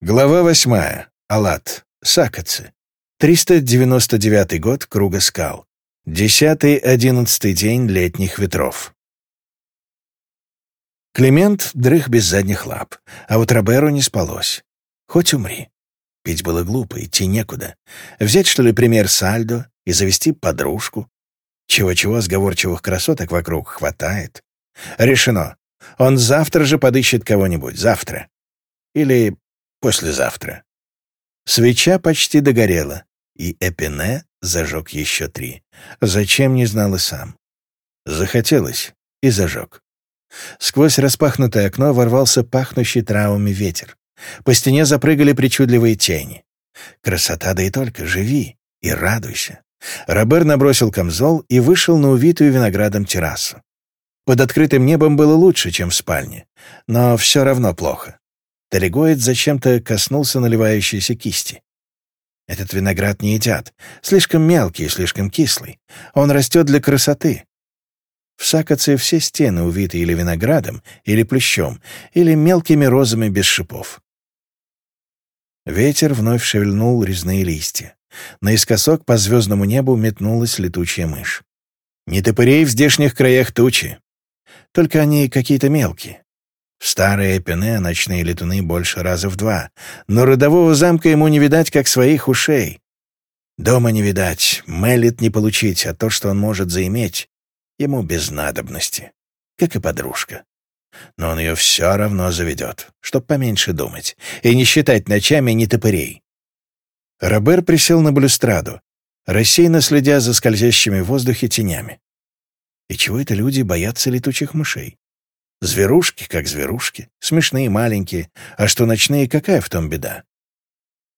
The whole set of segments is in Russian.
Глава восьмая. Алат. Сакацы. 399 год Круга скал. 10-11 день летних ветров. Климент дрых без задних лап, а вот Роберу не спалось. Хоть умри. Пить было глупо, идти некуда. Взять, что ли, пример Сальдо и завести подружку? Чего-чего сговорчивых красоток вокруг хватает. Решено. Он завтра же подыщет кого-нибудь, завтра. Или послезавтра. Свеча почти догорела, и Эпине зажег еще три. Зачем, не знал и сам. Захотелось и зажег. Сквозь распахнутое окно ворвался пахнущий травами ветер. По стене запрыгали причудливые тени. Красота, да и только, живи и радуйся. Робер набросил камзол и вышел на увитую виноградом террасу. Под открытым небом было лучше, чем в спальне, но все равно плохо. Дорегоид зачем-то коснулся наливающейся кисти. «Этот виноград не едят. Слишком мелкий и слишком кислый. Он растет для красоты». В Сакоце все стены увиты или виноградом, или плющом, или мелкими розами без шипов. Ветер вновь шевельнул резные листья. Наискосок по звездному небу метнулась летучая мышь. «Не топырей в здешних краях тучи. Только они какие-то мелкие. Старые старое Пене ночные летуны больше раза в два, но родового замка ему не видать, как своих ушей. Дома не видать, Меллет не получить, а то, что он может заиметь, ему без надобности, как и подружка. Но он ее все равно заведет, чтоб поменьше думать и не считать ночами ни топырей. Робер присел на блюстраду, рассеянно следя за скользящими в воздухе тенями. И чего это люди боятся летучих мышей? Зверушки как зверушки, смешные маленькие, а что ночные, какая в том беда?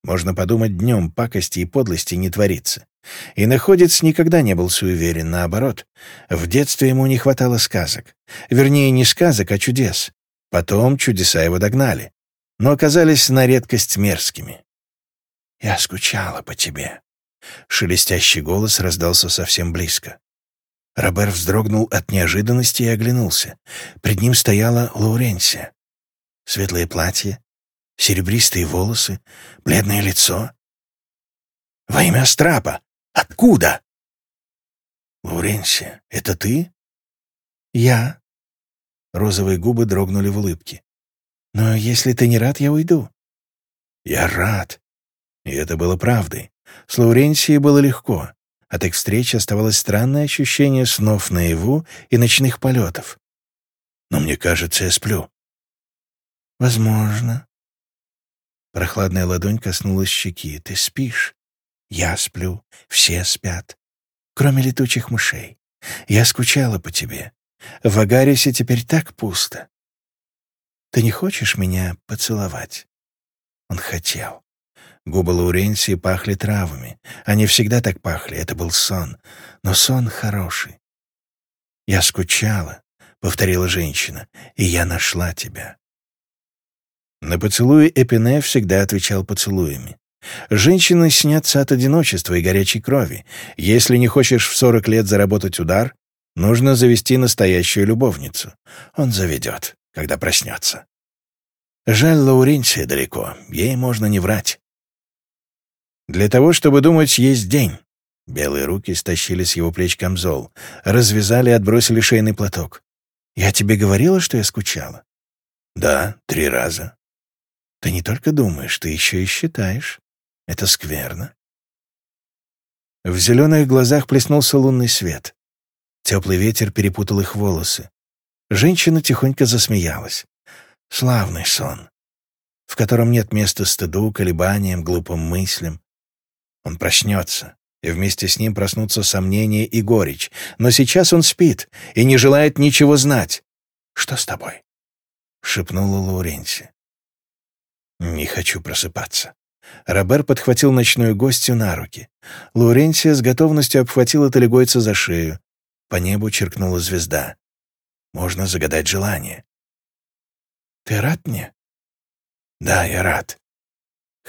Можно подумать, днем пакости и подлости не творится. И находец никогда не был суеверен, наоборот. В детстве ему не хватало сказок. Вернее, не сказок, а чудес. Потом чудеса его догнали, но оказались на редкость мерзкими. «Я скучала по тебе», — шелестящий голос раздался совсем близко. Робер вздрогнул от неожиданности и оглянулся. Пред ним стояла Лауренсия. Светлое платье, серебристые волосы, бледное лицо. «Во имя Страпа! Откуда?» «Лауренсия, это ты?» «Я». Розовые губы дрогнули в улыбке. «Но если ты не рад, я уйду». «Я рад». И это было правдой. С Лауренсией было легко. От их встречи оставалось странное ощущение снов наяву и ночных полетов. «Но мне кажется, я сплю». «Возможно». Прохладная ладонь коснулась щеки. «Ты спишь. Я сплю. Все спят. Кроме летучих мышей. Я скучала по тебе. В Агарисе теперь так пусто. Ты не хочешь меня поцеловать?» Он хотел. Губы Лауренции пахли травами. Они всегда так пахли, это был сон. Но сон хороший. «Я скучала», — повторила женщина, — «и я нашла тебя». На поцелуи Эпине всегда отвечал поцелуями. Женщины снятся от одиночества и горячей крови. Если не хочешь в 40 лет заработать удар, нужно завести настоящую любовницу. Он заведет, когда проснется. Жаль, Лауренсия далеко, ей можно не врать. Для того, чтобы думать, есть день. Белые руки стащили с его плеч камзол, развязали и отбросили шейный платок. «Я тебе говорила, что я скучала?» «Да, три раза». «Ты не только думаешь, ты еще и считаешь. Это скверно». В зеленых глазах плеснулся лунный свет. Теплый ветер перепутал их волосы. Женщина тихонько засмеялась. «Славный сон, в котором нет места стыду, колебаниям, глупым мыслям. Он проснется, и вместе с ним проснутся сомнения и горечь. Но сейчас он спит и не желает ничего знать. «Что с тобой?» — шепнула Лауренси. «Не хочу просыпаться». Робер подхватил ночную гостью на руки. Лауренсия с готовностью обхватила талигойца за шею. По небу черкнула звезда. «Можно загадать желание». «Ты рад мне?» «Да, я рад.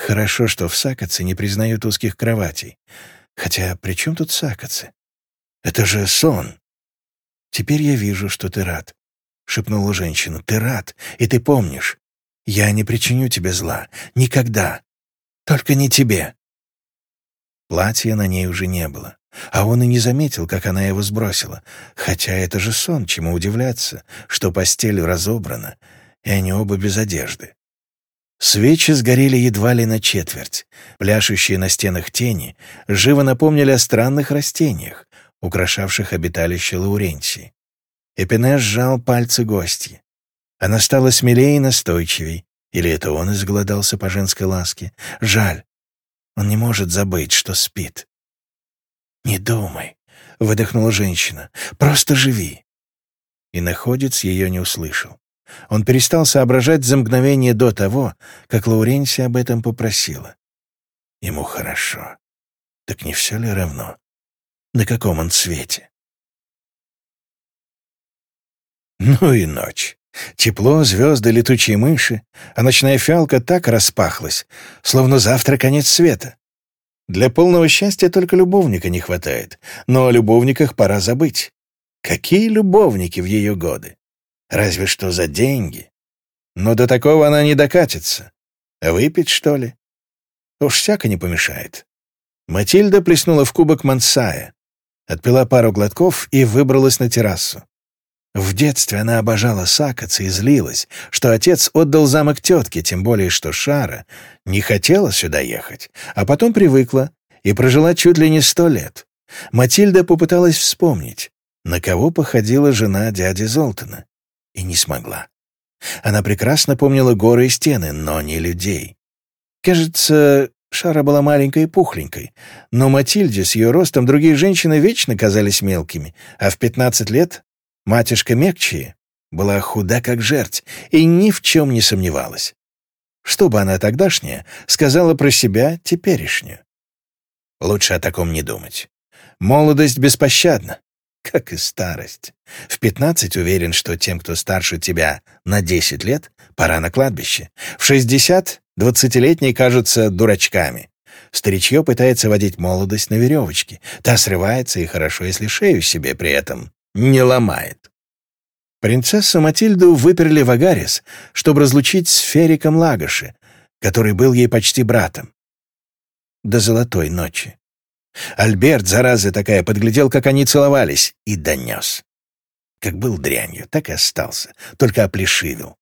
Хорошо, что в Сакоце не признают узких кроватей. Хотя при чем тут Сакоце? Это же сон. Теперь я вижу, что ты рад. — шепнула женщина. «Ты рад, и ты помнишь. Я не причиню тебе зла. Никогда. Только не тебе». Платья на ней уже не было, а он и не заметил, как она его сбросила. Хотя это же сон, чему удивляться, что постель разобрана, и они оба без одежды. Свечи сгорели едва ли на четверть. Пляшущие на стенах тени живо напомнили о странных растениях, украшавших обиталище Лауренции. Эпене сжал пальцы гости. Она стала смелее и настойчивей. Или это он изголодался по женской ласке? Жаль. Он не может забыть, что спит. «Не думай», — выдохнула женщина. «Просто живи». И находец ее не услышал. Он перестал соображать за мгновение до того, как Лауренсия об этом попросила. Ему хорошо. Так не все ли равно? На каком он цвете? Ну и ночь. Тепло, звезды, летучие мыши, а ночная фиалка так распахлась, словно завтра конец света. Для полного счастья только любовника не хватает, но о любовниках пора забыть. Какие любовники в ее годы? Разве что за деньги. Но до такого она не докатится. Выпить, что ли? Уж всяко не помешает. Матильда плеснула в кубок мансая, отпила пару глотков и выбралась на террасу. В детстве она обожала сакаться и злилась, что отец отдал замок тетке, тем более что Шара не хотела сюда ехать, а потом привыкла и прожила чуть ли не сто лет. Матильда попыталась вспомнить, на кого походила жена дяди Золтана и не смогла. Она прекрасно помнила горы и стены, но не людей. Кажется, Шара была маленькой и пухленькой, но Матильде с ее ростом другие женщины вечно казались мелкими, а в 15 лет матишка мягче была худа как жерть и ни в чем не сомневалась. Что бы она тогдашняя сказала про себя теперешнюю? Лучше о таком не думать. Молодость беспощадна как и старость. В 15 уверен, что тем, кто старше тебя на 10 лет, пора на кладбище. В 60 двадцатилетние кажутся дурачками. Старичье пытается водить молодость на веревочке. Та срывается, и хорошо, если шею себе при этом не ломает. Принцессу Матильду выперли в Агарис, чтобы разлучить с Фериком Лагоши, который был ей почти братом. До золотой ночи. Альберт, зараза такая, подглядел, как они целовались, и донес. Как был дрянью, так и остался, только оплешивил.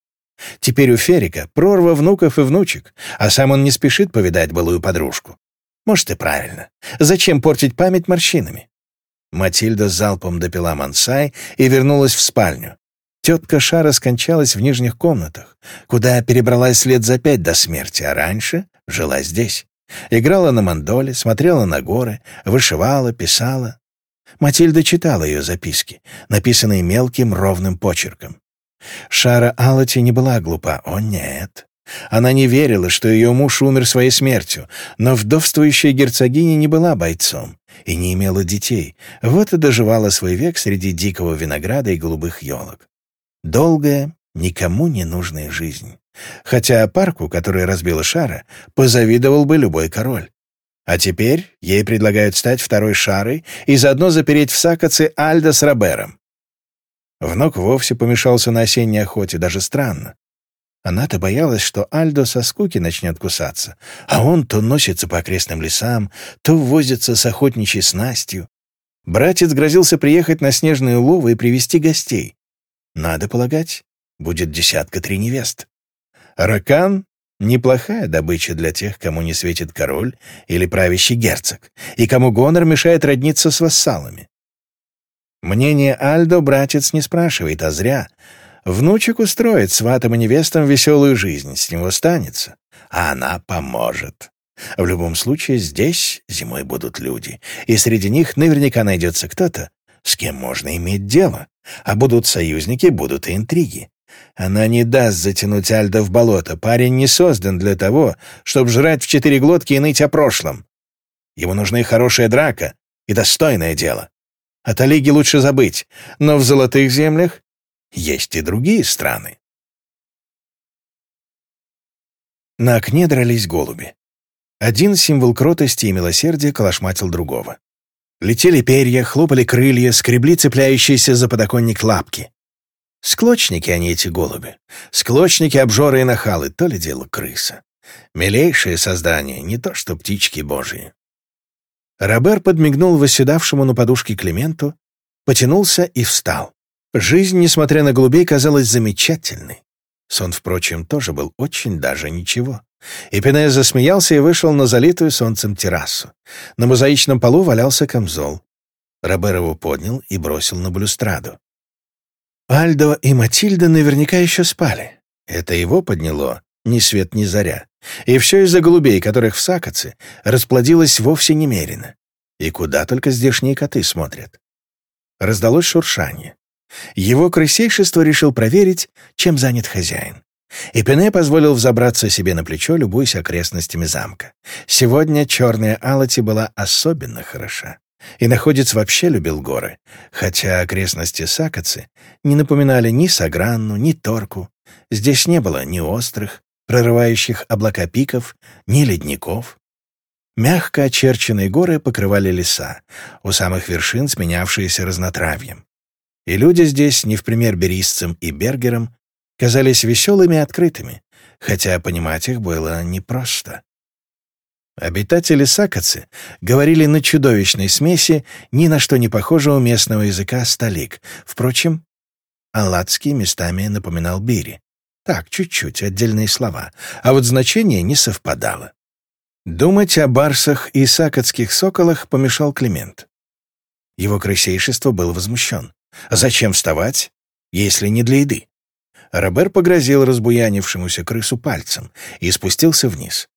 Теперь у Ферика прорва внуков и внучек, а сам он не спешит повидать былую подружку. Может, и правильно. Зачем портить память морщинами? Матильда залпом допила мансай и вернулась в спальню. Тетка Шара скончалась в нижних комнатах, куда перебралась след за пять до смерти, а раньше жила здесь. Играла на мандоле, смотрела на горы, вышивала, писала. Матильда читала ее записки, написанные мелким ровным почерком. Шара Алати не была глупа, о нет. Она не верила, что ее муж умер своей смертью, но вдовствующая герцогиня не была бойцом и не имела детей, вот и доживала свой век среди дикого винограда и голубых елок. Долгая никому не нужная жизнь, Хотя парку, который разбил шара, позавидовал бы любой король. А теперь ей предлагают стать второй шарой и заодно запереть в сакоце Альда с Робером. Внук вовсе помешался на осенней охоте, даже странно. Она-то боялась, что Альдо со скуки начнет кусаться, а он то носится по окрестным лесам, то возится с охотничьей снастью. Братец грозился приехать на снежные уловы и привести гостей. Надо полагать, будет десятка три невест. Ракан — неплохая добыча для тех, кому не светит король или правящий герцог, и кому гонор мешает родниться с вассалами. Мнение Альдо братец не спрашивает, а зря. Внучек устроит сватом и невестам веселую жизнь, с него станется, а она поможет. В любом случае, здесь зимой будут люди, и среди них наверняка найдется кто-то, с кем можно иметь дело, а будут союзники, будут и интриги. Она не даст затянуть Альда в болото. Парень не создан для того, чтобы жрать в четыре глотки и ныть о прошлом. Ему нужны хорошая драка и достойное дело. От Олеги лучше забыть, но в золотых землях есть и другие страны. На окне дрались голуби. Один символ кротости и милосердия колошматил другого. Летели перья, хлопали крылья, скребли цепляющиеся за подоконник лапки. Склочники они эти голуби. Склочники, обжоры и нахалы, то ли дело крыса. Милейшее создание, не то что птички божьи. Робер подмигнул восседавшему на подушке Клименту, потянулся и встал. Жизнь, несмотря на голубей, казалась замечательной. Сон, впрочем, тоже был очень даже ничего. Эпинез засмеялся и вышел на залитую солнцем террасу. На мозаичном полу валялся камзол. Робер его поднял и бросил на блюстраду. Альдо и Матильда наверняка еще спали. Это его подняло, ни свет ни заря. И все из-за голубей, которых в Сакоце расплодилось вовсе немерено. И куда только здешние коты смотрят. Раздалось шуршание. Его крысейшество решил проверить, чем занят хозяин. И Пене позволил взобраться себе на плечо, любуясь окрестностями замка. Сегодня черная Алати была особенно хороша. Иноходец вообще любил горы, хотя окрестности Сакоцы не напоминали ни Сагранну, ни Торку. Здесь не было ни острых, прорывающих облака пиков, ни ледников. Мягко очерченные горы покрывали леса, у самых вершин сменявшиеся разнотравьем. И люди здесь, не в пример берисцам и бергерам, казались веселыми и открытыми, хотя понимать их было непросто. Обитатели Сакоцы говорили на чудовищной смеси ни на что не похожего местного языка столик. Впрочем, Аллатский местами напоминал бири. Так, чуть-чуть, отдельные слова. А вот значение не совпадало. Думать о барсах и сакотских соколах помешал Климент. Его крысейшество было возмущен. «Зачем вставать, если не для еды?» Робер погрозил разбуянившемуся крысу пальцем и спустился вниз.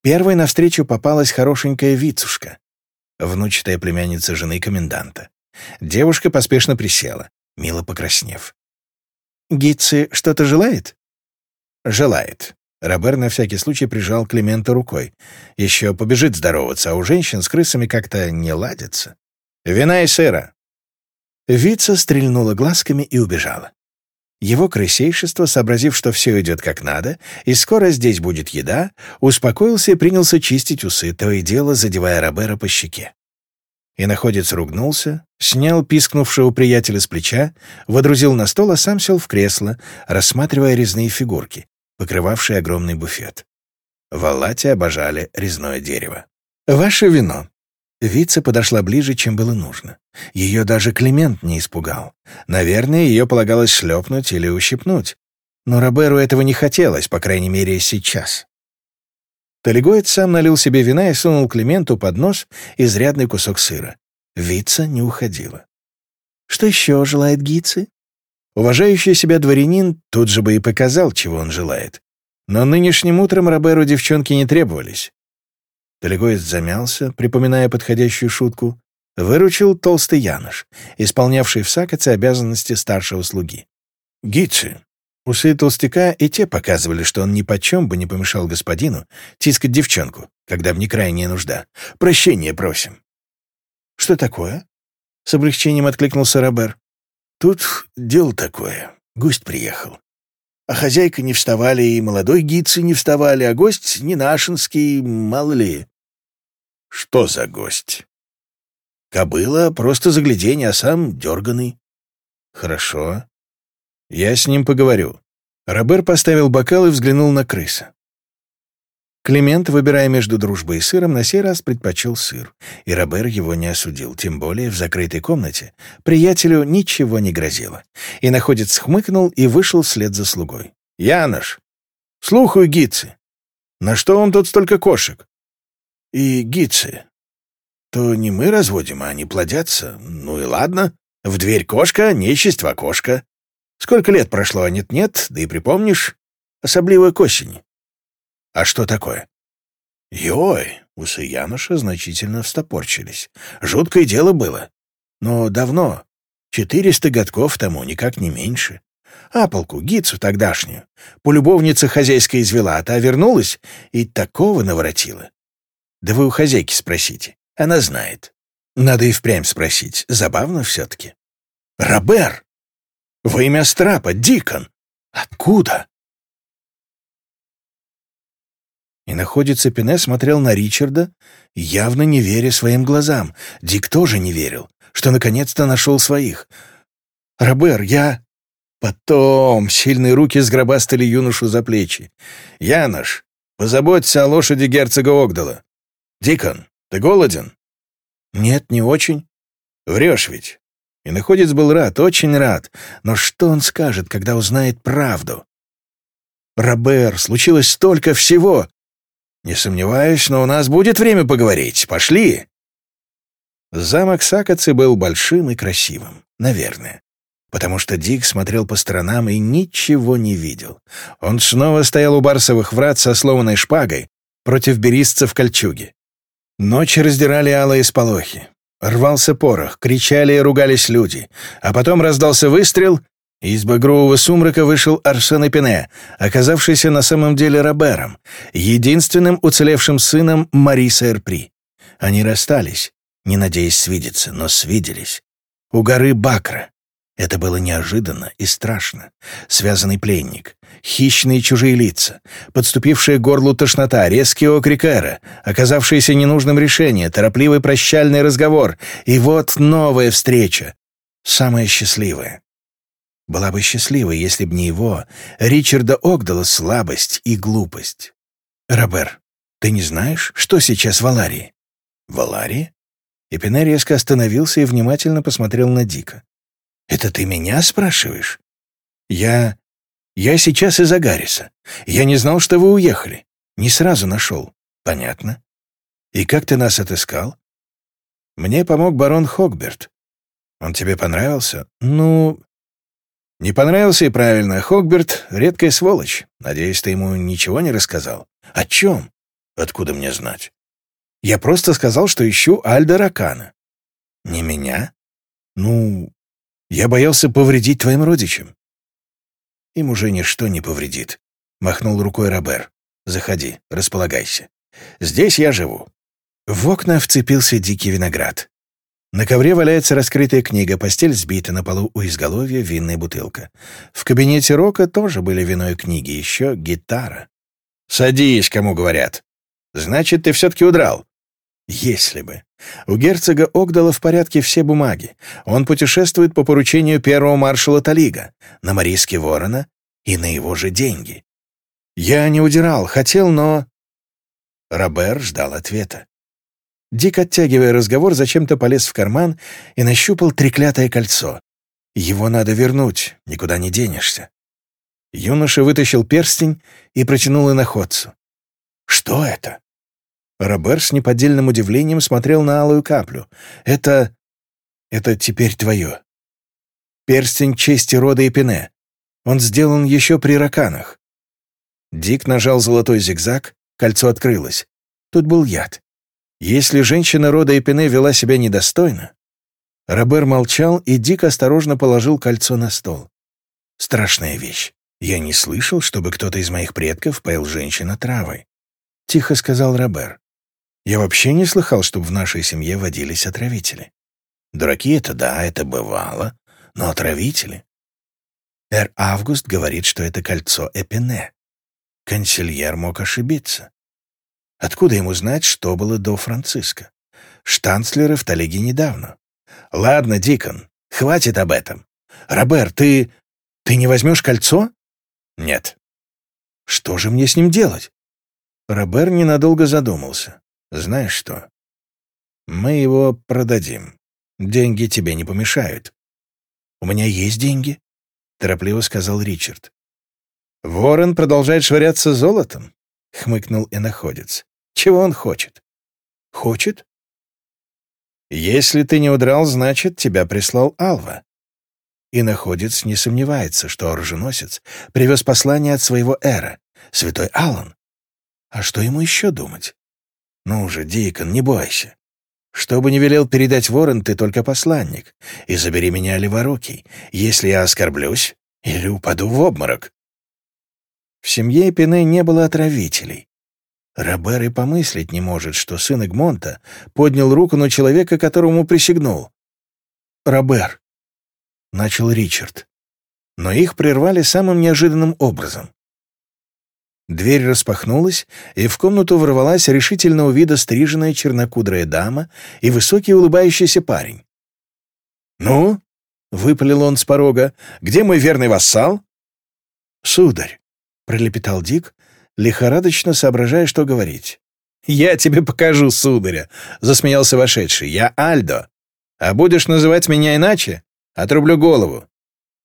Первой навстречу попалась хорошенькая Вицушка, внучатая племянница жены коменданта. Девушка поспешно присела, мило покраснев. «Гитси что-то желает?» «Желает». Робер на всякий случай прижал Климента рукой. Еще побежит здороваться, а у женщин с крысами как-то не ладится. «Вина и сыра!» Вица стрельнула глазками и убежала. Его крысейшество, сообразив, что все идет как надо, и скоро здесь будет еда, успокоился и принялся чистить усы, то и дело задевая Робера по щеке. И находец ругнулся, снял пискнувшего приятеля с плеча, водрузил на стол, а сам сел в кресло, рассматривая резные фигурки, покрывавшие огромный буфет. В Аллате обожали резное дерево. «Ваше вино», Вица подошла ближе, чем было нужно. Ее даже Климент не испугал. Наверное, ее полагалось шлепнуть или ущипнуть. Но Роберу этого не хотелось, по крайней мере, сейчас. Талигоид сам налил себе вина и сунул Клименту под нос изрядный кусок сыра. Вица не уходила. «Что еще желает Гицы?» Уважающий себя дворянин тут же бы и показал, чего он желает. Но нынешним утром Роберу девчонки не требовались. Долегоец замялся, припоминая подходящую шутку. Выручил толстый Яныш, исполнявший в Сакоце обязанности старшего слуги. «Гитси!» Усы толстяка и те показывали, что он ни почем бы не помешал господину тискать девчонку, когда в некрайняя нужда. Прощение просим!» «Что такое?» — с облегчением откликнулся Робер. «Тут дело такое. Гость приехал. А хозяйка не вставали, и молодой гидцы не вставали, а гость не нашинский, мало ли. Что за гость? Кобыла просто загляденье, а сам дерганый. Хорошо. Я с ним поговорю. Робер поставил бокал и взглянул на крыса. Климент, выбирая между дружбой и сыром, на сей раз предпочел сыр, и Робер его не осудил, тем более в закрытой комнате. Приятелю ничего не грозило. И находец хмыкнул и вышел вслед за слугой. «Янош! Слухаю, гидцы! На что он тут столько кошек? и гицы, то не мы разводим, а они плодятся. Ну и ладно. В дверь кошка, нечисть в окошко. Сколько лет прошло, а нет-нет, да и припомнишь. Особливо к осени. А что такое? Йой, усы Януша значительно встопорчились. Жуткое дело было. Но давно. Четыреста годков тому, никак не меньше. Аполку, гицу тогдашнюю. Полюбовница хозяйская извела, а та вернулась и такого наворотила. Да вы у хозяйки спросите. Она знает. Надо и впрямь спросить. Забавно все-таки. Робер! Во имя Страпа, Дикон! Откуда? И находится пине смотрел на Ричарда, явно не веря своим глазам. Дик тоже не верил, что наконец-то нашел своих. «Робер, я...» Потом сильные руки сгробастали юношу за плечи. «Янош, позаботься о лошади герцога Огдала. «Дикон, ты голоден?» «Нет, не очень». «Врешь ведь». И находец был рад, очень рад. Но что он скажет, когда узнает правду? «Робер, случилось столько всего!» «Не сомневаюсь, но у нас будет время поговорить. Пошли!» Замок Сакоцы был большим и красивым, наверное, потому что Дик смотрел по сторонам и ничего не видел. Он снова стоял у барсовых врат со сломанной шпагой против беристца в кольчуге. Ночи раздирали алые сполохи. Рвался порох, кричали и ругались люди. А потом раздался выстрел, и из багрового сумрака вышел Арсен Эпине, оказавшийся на самом деле Робером, единственным уцелевшим сыном Мариса Эрпри. Они расстались, не надеясь свидеться, но свиделись. У горы Бакра, это было неожиданно и страшно. Связанный пленник, хищные чужие лица, подступившая к горлу тошнота, резкий окрик эра, оказавшееся ненужным решение, торопливый прощальный разговор. И вот новая встреча. Самая счастливая. Была бы счастлива, если б не его, Ричарда Огдала слабость и глупость. «Робер, ты не знаешь, что сейчас в Аларии?» «В Аларии?» Эпине резко остановился и внимательно посмотрел на Дика. «Это ты меня спрашиваешь?» «Я... я сейчас из Агариса. Я не знал, что вы уехали. Не сразу нашел. Понятно. И как ты нас отыскал?» «Мне помог барон Хогберт. Он тебе понравился?» «Ну...» «Не понравился и правильно. Хогберт — редкая сволочь. Надеюсь, ты ему ничего не рассказал?» «О чем? Откуда мне знать?» «Я просто сказал, что ищу Альда Ракана». «Не меня?» «Ну, я боялся повредить твоим родичам». «Им уже ничто не повредит», — махнул рукой Робер. «Заходи, располагайся. Здесь я живу». В окна вцепился дикий виноград. На ковре валяется раскрытая книга, постель сбита, на полу у изголовья винная бутылка. В кабинете Рока тоже были вино и книги, еще гитара. «Садись, кому говорят». «Значит, ты все-таки удрал». «Если бы». У герцога Огдала в порядке все бумаги. Он путешествует по поручению первого маршала Талига, на Марийске Ворона и на его же деньги. Я не удирал, хотел, но... Робер ждал ответа. Дик, оттягивая разговор, зачем-то полез в карман и нащупал треклятое кольцо. Его надо вернуть, никуда не денешься. Юноша вытащил перстень и протянул иноходцу. «Что это?» Робер с неподдельным удивлением смотрел на алую каплю. «Это... это теперь твое. Перстень чести рода Эпине. Он сделан еще при раканах». Дик нажал золотой зигзаг, кольцо открылось. Тут был яд. Если женщина рода Эпине вела себя недостойно... Робер молчал, и Дик осторожно положил кольцо на стол. «Страшная вещь. Я не слышал, чтобы кто-то из моих предков поил женщина травой», — тихо сказал Робер. Я вообще не слыхал, чтобы в нашей семье водились отравители. Дураки — это да, это бывало, но отравители. Эр Август говорит, что это кольцо Эпине. Консильер мог ошибиться. Откуда ему знать, что было до Франциска? Штанцлеры в Талиге недавно. Ладно, Дикон, хватит об этом. Робер, ты... ты не возьмешь кольцо? Нет. Что же мне с ним делать? Робер ненадолго задумался. Знаешь что? Мы его продадим. Деньги тебе не помешают. У меня есть деньги, торопливо сказал Ричард. Ворон продолжает швыряться золотом, хмыкнул и Находец. Чего он хочет? Хочет? Если ты не удрал, значит, тебя прислал Алва. Иноходец не сомневается, что оруженосец привез послание от своего эра, святой Аллан. А что ему еще думать? «Ну же, Дикон, не бойся. Что бы ни велел передать ворон, ты только посланник. И забери меня, леворукий, если я оскорблюсь или упаду в обморок». В семье Пине не было отравителей. Робер и помыслить не может, что сын Эгмонта поднял руку на человека, которому присягнул. «Робер», — начал Ричард. Но их прервали самым неожиданным образом. Дверь распахнулась, и в комнату ворвалась решительного вида стриженная чернокудрая дама и высокий улыбающийся парень. «Ну?» — выпалил он с порога. «Где мой верный вассал?» «Сударь», — пролепетал Дик, лихорадочно соображая, что говорить. «Я тебе покажу, сударя», — засмеялся вошедший. «Я Альдо. А будешь называть меня иначе? Отрублю голову,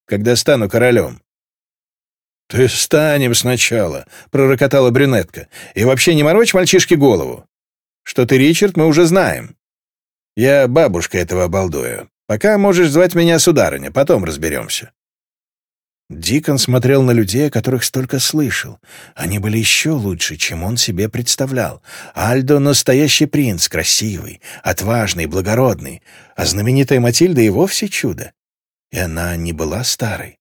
когда стану королем». «Ты встанем сначала», — пророкотала брюнетка. «И вообще не морочь мальчишке голову. Что ты, Ричард, мы уже знаем. Я бабушка этого обалдую. Пока можешь звать меня сударыня, потом разберемся». Дикон смотрел на людей, о которых столько слышал. Они были еще лучше, чем он себе представлял. Альдо — настоящий принц, красивый, отважный, благородный, а знаменитая Матильда и вовсе чудо. И она не была старой.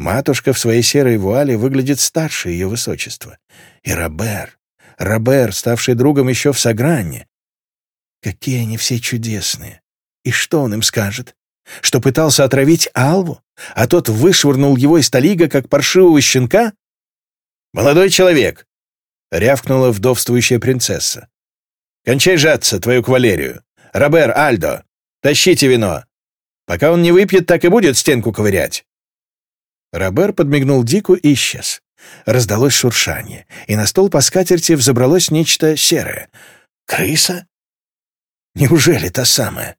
Матушка в своей серой вуале выглядит старше ее высочества. И Робер, Робер, ставший другом еще в Сагранне. Какие они все чудесные! И что он им скажет? Что пытался отравить Алву, а тот вышвырнул его из талига, как паршивого щенка? «Молодой человек!» — рявкнула вдовствующая принцесса. «Кончай жаться, твою кавалерию! Робер, Альдо, тащите вино! Пока он не выпьет, так и будет стенку ковырять!» Робер подмигнул Дику и исчез. Раздалось шуршание, и на стол по скатерти взобралось нечто серое. «Крыса? Неужели та самая?»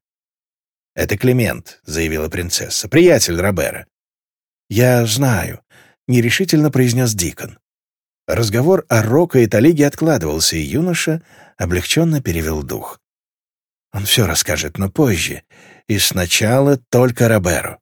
«Это Климент», — заявила принцесса, — «приятель Робера». «Я знаю», — нерешительно произнес Дикон. Разговор о Рока и Талиге откладывался, и юноша облегченно перевел дух. Он все расскажет, но позже, и сначала только Роберу.